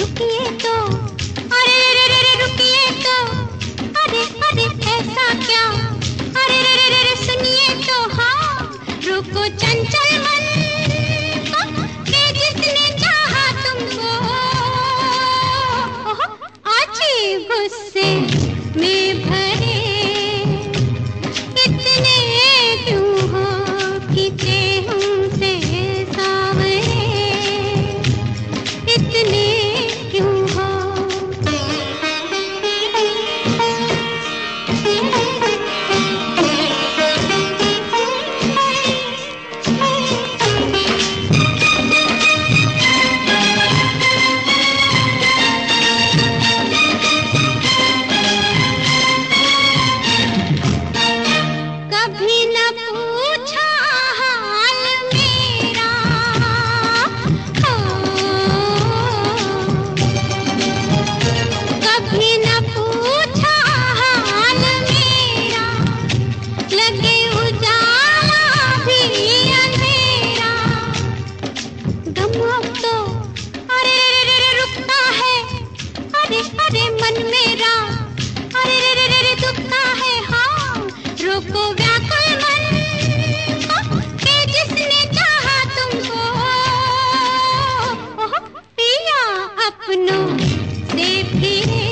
रुकिए तो। अरे रे रे रे रुकिए तो। अरे अरे, ऐसा क्या? अरे, रे रे रे सुनिए तो। हाँ रुको चंचल भोग तो अरे, रे रे रे, रुकता है। अरे अरे, मन मेरा। अरे, रे रे रे रे, दुखता है। हाँ रुको व्याकुल मन। के जिसने चाहा तुमको। पिया अपनों से भी